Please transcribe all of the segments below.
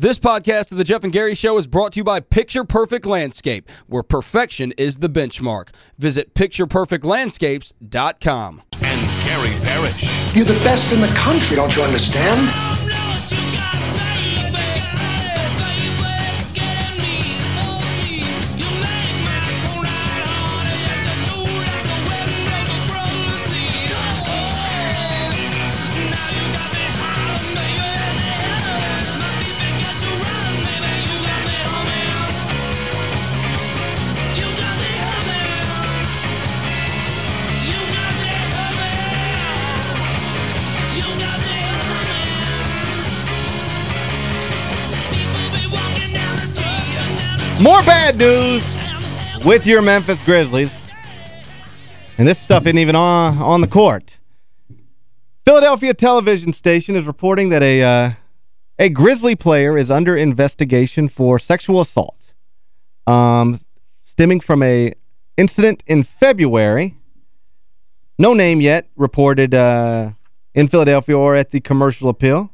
This podcast of the Geoff and Gary Show is brought to you by Picture Perfect Landscape, where perfection is the benchmark. Visit pictureperfectlandscapes.com. And Gary Parrish. You're the best in the country, don't you understand? More bad news with your Memphis Grizzlies. And this stuff isn't even on, on the court. Philadelphia television station is reporting that a uh, a Grizzly player is under investigation for sexual assault. Um, stemming from a incident in February. No name yet reported uh, in Philadelphia or at the commercial appeal.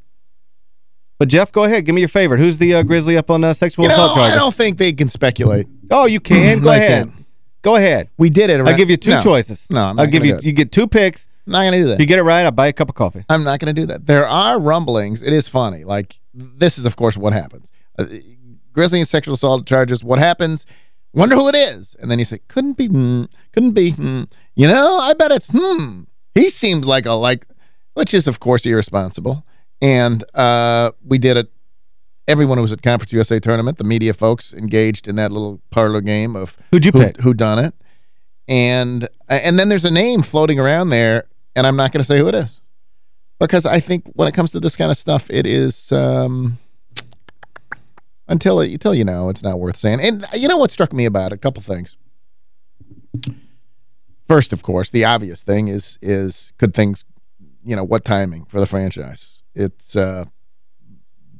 But, Geoff, go ahead. Give me your favorite. Who's the uh, Grizzly up on uh, sexual You know, assault charges? I don't think they can speculate. Oh, you can. Go ahead. can. Go ahead. We did it. I'll give you two No. choices. No, I'm not I'll give you you get two picks. I'm not going to do If that. you get it right, I'll buy a cup of coffee. I'm not going to do that. There are rumblings. It is funny. Like, this is, of course, what happens. Uh, Grizzly and sexual assault charges. What happens? Wonder who it is. And then you say, couldn't be, hmm, couldn't be, hmm. You know, I bet it's, hmm. He seemed like a, like, which is, of course, irresponsible. And uh, we did it. Everyone who was at Conference USA tournament, the media folks engaged in that little parlor game of Who'd you who, pick? who done it. And and then there's a name floating around there, and I'm not going to say who it is. Because I think when it comes to this kind of stuff, it is um, until it, until you know, it's not worth saying. And you know what struck me about it? A couple things. First, of course, the obvious thing is is could things, you know, what timing for the franchise? It's uh,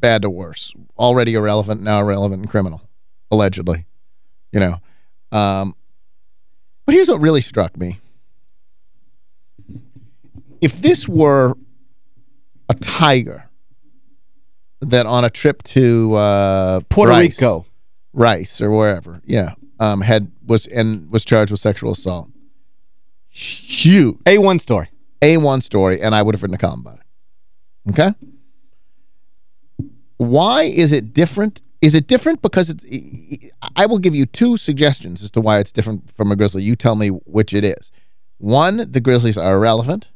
bad to worse. Already irrelevant, now irrelevant and criminal, allegedly. You know. Um, but here's what really struck me. If this were a tiger that on a trip to uh, Puerto Rice, Rico. Rice or wherever, yeah, um, had was and was charged with sexual assault. Huge A1 story. A1 story, and I would have written a column about it. Okay? Why is it different? Is it different because it's... I will give you two suggestions as to why it's different from a Grizzly. You tell me which it is. One, the Grizzlies are irrelevant.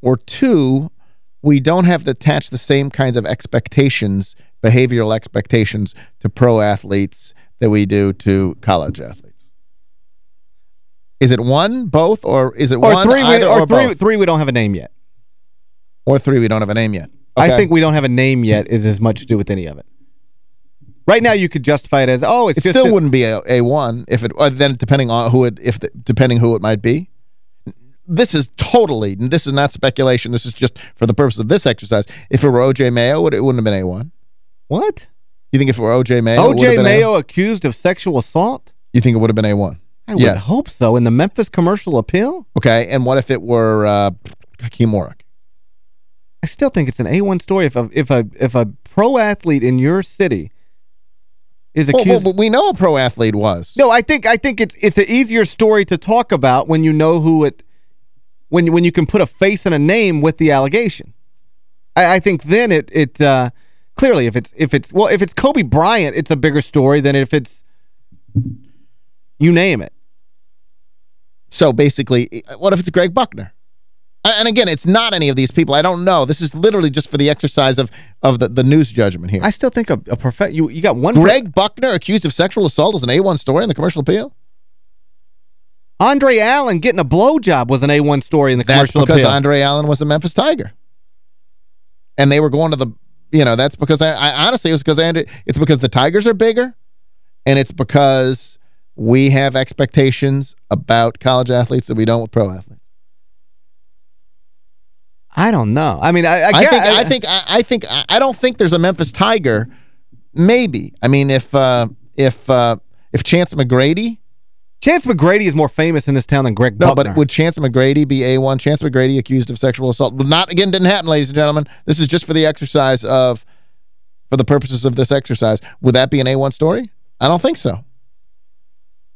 Or two, we don't have to attach the same kinds of expectations, behavioral expectations, to pro athletes that we do to college athletes. Is it one, both, or is it Or one, three, we, either, or or three, both? three we don't have a name yet. Or three, we don't have a name yet. I think we don't have a name yet is as much to do with any of it. Right now, you could justify it as, oh, it's it still wouldn't be a, a one if it uh, then depending on who it if the, depending who it might be. This is totally this is not speculation. This is just for the purpose of this exercise. If it were OJ Mayo, would it wouldn't have been a one. What? You think if it were OJ Mayo, it O.J. Mayo accused of sexual assault? You think it would have been a one? I would hope so. In the Memphis commercial appeal? Okay, and what if it were uh, Warrick? I still think it's an A1 story if a, if a, if a pro athlete in your city is Well, accused... well, we know a pro athlete was. No, I think I think it's it's an easier story to talk about when you know who it when when you can put a face and a name with the allegation. I, I think then it it uh, clearly if it's if it's well if it's Kobe Bryant, it's a bigger story than if it's you name it. So basically, what if it's Greg Buckner? And again, it's not any of these people. I don't know. This is literally just for the exercise of of the, the news judgment here. I still think a, a perfect you you got one Greg Buckner accused of sexual assault is an A1 story in the commercial appeal? Andre Allen getting a blowjob was an A1 story in the That's commercial because appeal. Andre Allen was a Memphis Tiger. And they were going to the, you know, that's because, I, I honestly, it was because Andre, it's because the Tigers are bigger, and it's because we have expectations about college athletes that we don't with pro athletes. I don't know. I mean, I, I, I think, I think, I, I think, I, I don't think there's a Memphis Tiger. Maybe. I mean, if, uh, if, uh, if Chance McGrady, Chance McGrady is more famous in this town than Greg No, but would Chance McGrady be A1? Chance McGrady accused of sexual assault. Not, again, didn't happen, ladies and gentlemen. This is just for the exercise of for the purposes of this exercise, would that be an A1 story? I don't think so.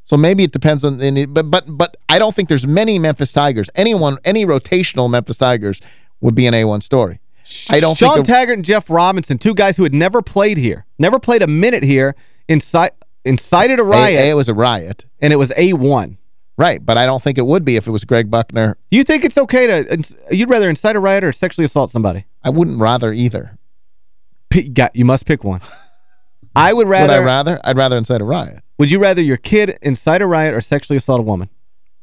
So maybe it depends on but but but I don't think there's many Memphis Tigers. Anyone any rotational Memphis Tigers would be an A1 story. I don't Shawn Taggart and Jeff Robinson, two guys who had never played here, never played a minute here, incite, incited a riot, a, a, it was a riot. and it was A1. Right, but I don't think it would be if it was Greg Buckner. You think it's okay to, you'd rather incite a riot or sexually assault somebody? I wouldn't rather either. P got, you must pick one. I would rather. Would I rather? I'd rather incite a riot. Would you rather your kid incite a riot or sexually assault a woman?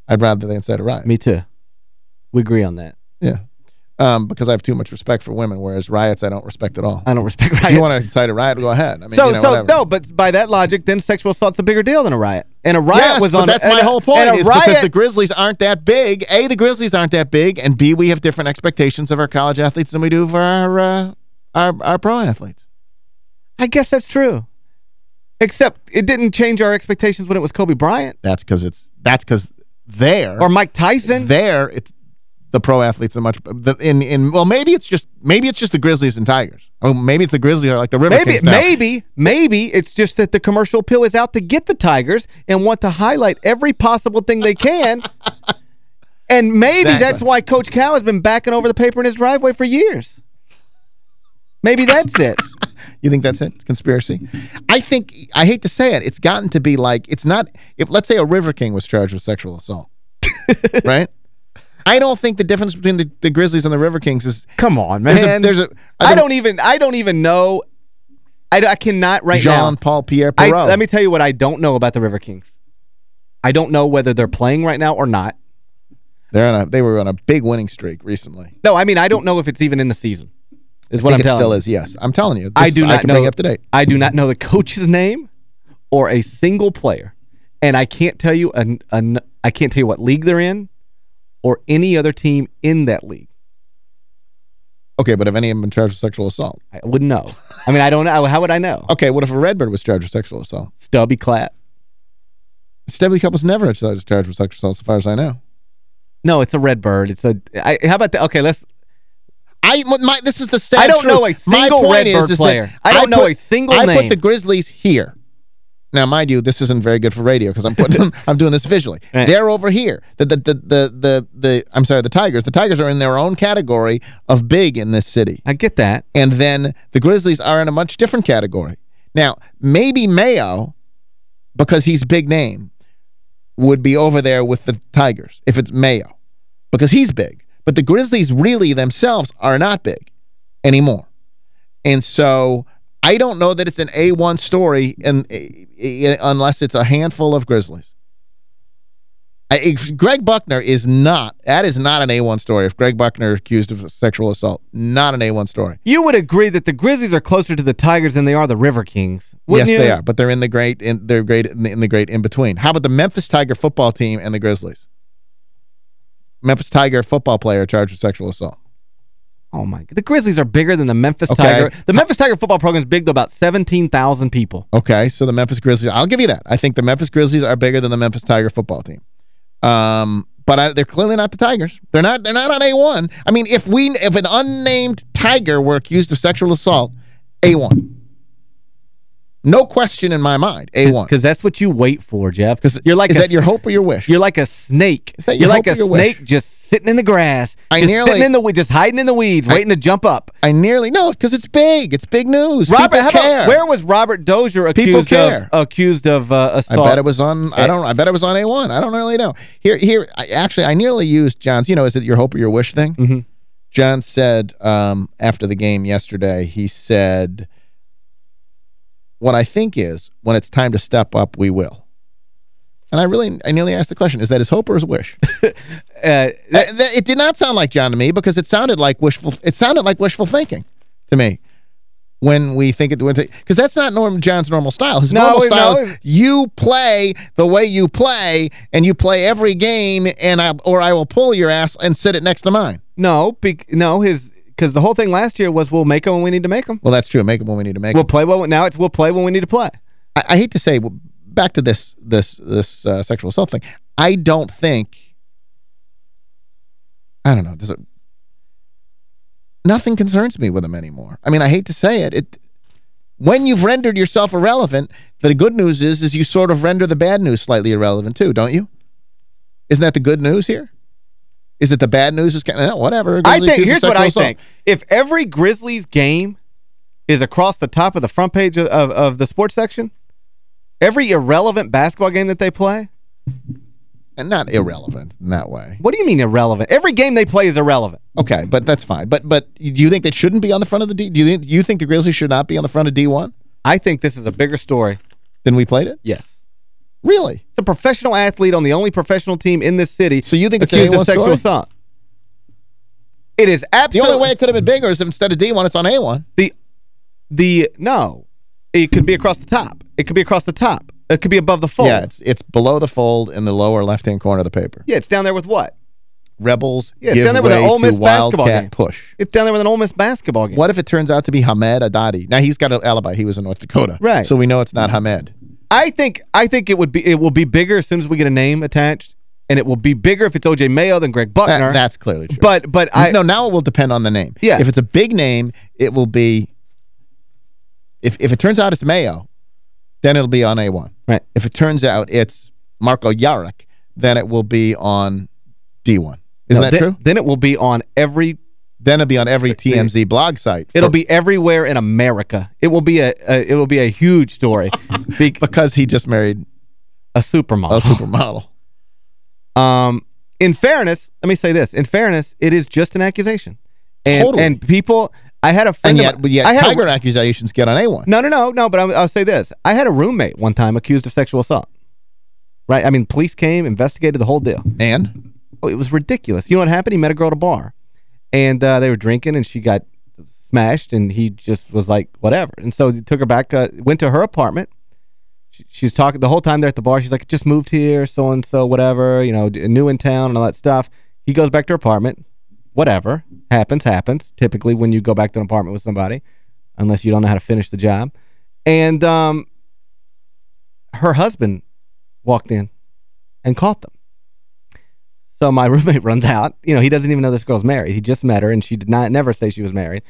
I'd rather they incite a riot. Me too. We agree on that. Yeah. Um, because I have too much respect for women, whereas riots I don't respect at all. I don't respect riots. If you want to incite a riot, go ahead. I mean, so, you know, so whatever. no, but by that logic, then sexual assault's a bigger deal than a riot. And a riot yes, was on. that's my a, whole point is riot, because the Grizzlies aren't that big. A, the Grizzlies aren't that big, and B, we have different expectations of our college athletes than we do for our uh, our, our pro athletes. I guess that's true. Except it didn't change our expectations when it was Kobe Bryant. That's because it's that's because there Or Mike Tyson. there it, the pro athletes are much the, in in well maybe it's just maybe it's just the Grizzlies and Tigers. Oh, maybe it's the Grizzlies are like the River Maybe, maybe, maybe it's just that the commercial appeal is out to get the Tigers and want to highlight every possible thing they can. and maybe Exactly. that's why Coach Cal has been backing over the paper in his driveway for years. Maybe that's it. You think that's it? It's conspiracy? I think, I hate to say it, it's gotten to be like, it's not, if let's say a River King was charged with sexual assault, right? I don't think the difference between the, the Grizzlies and the River Kings is, Come on, there's man. a, there's a, I don't even I don't even know I, I cannot right now. Jean-Paul Pierre I, Perot. let me tell you what I don't know about the River Kings. I don't know whether they're playing right now or not. They're on a, they were on a big winning streak recently. No, I mean I don't know if it's even in the season. Is what I I'm think it telling still you. is, yes. I'm telling you. This I is- do not I can know bring up to date. I do not know the coach's name or a single player. And I can't tell you an, an I can't tell you what league they're in or any other team in that league. Okay, but have any of them been charged with sexual assault? I wouldn't know. I mean, I don't know. How would I know? Okay, what if a Redbird was charged with sexual assault? Stubby Clapp. Stubby Clapp was never charged charged with sexual assault, as far as I know. No, it's a red bird. It's a. I, how about that? Okay, let's. I my this is the sad I don't truth. know a single Redbird is, is player. I don't know put- a single I name. put the Grizzlies here. Now, mind you, this isn't very good for radio because I'm putting I'm doing this visually. Right. They're over here. The, the the the the the I'm sorry, the Tigers. The Tigers are in their own category of big in this city. I get that. And then the Grizzlies are in a much different category. Now, maybe Mayo, because he's big name, would be over there with the Tigers if it's Mayo, because he's big. But the Grizzlies really themselves are not big anymore. And so I don't know that it's an A1 story in, i- unless it's a handful of Grizzlies. I, if Greg Buckner is not, that is not an A1 story. If Greg Buckner is accused of sexual assault, not an A1 story. You would agree that the Grizzlies are closer to the Tigers than they are the River Kings. yes, you? they are, but they're in the great in they're great in the, in the great in between. How about the Memphis Tiger football team and the Grizzlies? Memphis Tiger football player charged with sexual assault. Oh my! God. The Grizzlies are bigger than the Memphis Okay. Tiger. The Memphis Tiger football program is big to about 17,000 people. Okay, so the Memphis Grizzlies, I'll give you that. I think the Memphis Grizzlies are bigger than the Memphis Tiger football team. Um, but I, they're clearly not the Tigers. They're not they're not on A1. I mean, if we if an unnamed Tiger were accused of sexual assault, A1. No question in my mind, A1. Because that's what you wait for, Geoff. 'Cause you're like is a, that your hope or your wish? You're like a snake. Is that you're your like hope a or your snake wish? just sitting in the grass, I just nearly- sitting in the we- just hiding in the weeds, waiting to jump up. I nearly no, because it's big. It's big news. Robert, care. about where was Robert Dozier accused of accused of uh, I bet it was on. I don't. I bet it was on A1. I don't really know. Here, here. I, actually, I nearly used John's. You know, is it your hope or your wish thing? Mhm. John said um, after the game yesterday. He said, "What I think is when it's time to step up, we will." And I really, I nearly asked the question: Is that his hope or his wish? Uh, Uh, th- it did not sound like John to me because it sounded like wishful. It sounded like wishful thinking to me when we think it because that's not Norm John's normal style. His No, normal no, style it- is you play the way you play and you play every game and I or I will pull your ass and sit it next to mine. no, bec no, his because the whole thing last year was we'll make them when we need to make them. Well, that's true. Make them when we need to make We'll them. play well. Now it's we'll play when we need to play. I, I hate to say back to this this this uh, sexual assault thing. I don't think I don't know. Does it nothing concerns me with him anymore. I mean, I hate to say it. It when you've rendered yourself irrelevant, the good news is is you sort of render the bad news slightly irrelevant too, don't you? Isn't that the good news here? Is it the bad news is kind of, whatever. I think, here's what I assault. think. If every Grizzlies game is across the top of the front page of, of, of the sports section, every irrelevant basketball game that they play, And not irrelevant in that way. what do you mean irrelevant? Every game they play is irrelevant. Okay, but that's fine. But but do you think they shouldn't be on the front of the D? Do you think you think the Grizzlies should not be on the front of D1 I think this is a bigger story. than we played it? Yes. Really? It's a professional athlete on the only professional team in this city So you think it's accused of A1 sexual story? assault. It is The only way it could have been bigger is if instead of D1, it's on A1. the the no. It could be across the top. It could be across the top. It could be above the fold. Yeah, it's it's below the fold in the lower left-hand corner of the paper. yeah, it's down there with what? Rebels Yeah, it's down there with an Ole Miss basketball Wildcat game. push. It's down there with an Ole Miss basketball game. What if it turns out to be Hamed Haddadi? Now, he's got an alibi. He was in North Dakota. Right. So we know it's not Hamed. I think I think it would be it will be bigger as soon as we get a name attached, and it will be bigger if it's OJ Mayo than Greg Buckner. That- that's clearly true. but but I no, now it will depend on the name. Yeah. If it's a big name, it will be if if it turns out it's Mayo, then it'll be on A1. Right. If it turns out it's Marko Jarić, then it will be on D1. Isn't no, that then, true? Then it will be on every. Then it'll be on every TMZ blog site. It'll be everywhere in America. It will be a, a it will be a huge story. be, because he just married a supermodel. a supermodel. Um, in fairness, let me say this. In fairness, it is just an accusation. And, Totally. and people, I had a friend And yet, but yet I had a- Tiger accusations get on A1. No, no, no, no, but I'll, I'll say this. I had a roommate one time accused of sexual assault. Right? I mean, police came, investigated the whole deal. And Oh, it was ridiculous. You know what happened? He met a girl at a bar. And uh, they were drinking, and she got smashed, and he just was like, whatever. And so he took her back, uh, went to her apartment. She, she's talking the whole time they're at the bar. She's like, just moved here, so-and-so, whatever, you know, new in town and all that stuff. He goes back to her apartment. Whatever. Happens, happens. Typically when you go back to an apartment with somebody, unless you don't know how to finish the job. And um, her husband walked in and caught them. So my roommate runs out. You know, he doesn't even know this girl's married. He just met her, and she did not never say she was married.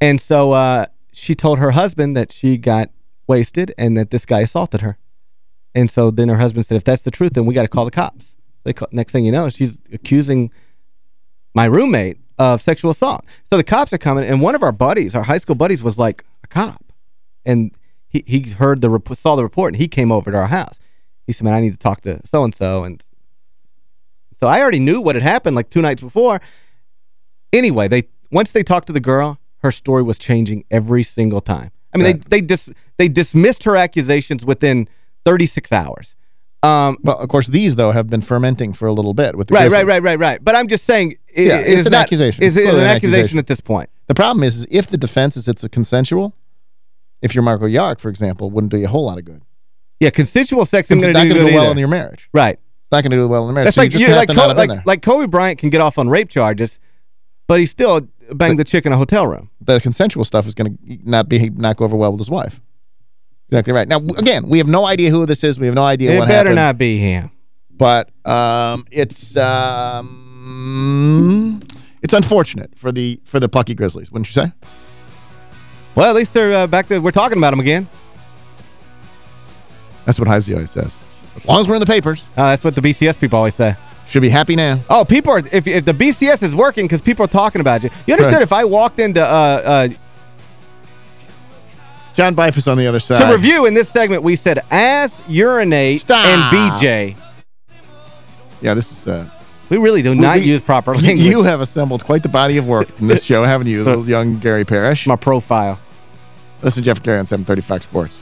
And so uh, she told her husband that she got wasted and that this guy assaulted her. And so then her husband said, if that's the truth, then we got to call the cops. They call, next thing you know, she's accusing my roommate of sexual assault. So the cops are coming, and one of our buddies, our high school buddies, was like a cop. And he, he heard the saw the report, and he came over to our house. He said, man, I need to talk to so-and-so. And so I already knew what had happened like two nights before. Anyway, they once they talked to the girl, her story was changing every single time. I mean, Right. they they dis they dismissed her accusations within 36 hours. Um, well, of course, these though have been fermenting for a little bit with the right, Grizzlies. right, right, right, right. But I'm just saying, i- Yeah, it's is an not- accusation. Is, It's is clearly an an accusation accusation. at this point? The problem is, is if the defense is it's a consensual, if you're Marko Jarić, for example, wouldn't do you a whole lot of good. Yeah, consensual sex It's isn't going to going to do well in your marriage. Right. It's not going to do well in the marriage. That's so like you just you, have like, to Co- not have been like, like Kobe Bryant can get off on rape charges, but he still banged the chick in a hotel room. the consensual stuff is going to not be not go over well with his wife. Exactly right. Now, again, we have no idea who this is. We have no idea It what better not be him. But um, it's um, it's unfortunate for the for the plucky Grizzlies, wouldn't you say? Well, at least they're uh, back to we're talking about them again. That's what Heisley always says. As long as we're in the papers, Uh, that's what the BCS people always say. should be happy now. Oh, people are if if the BCS is working because people are talking about you. You understood Right. if I walked into uh, uh, John Bife is on the other side. to review in this segment, we said ass, urinate, Stop. and BJ. Yeah, this is. Uh, We really do not we- use proper you, language. you have assembled quite the body of work in this show, haven't you, little young Gary Parrish? my profile. Listen Geoff Gary on 730 Fox Sports.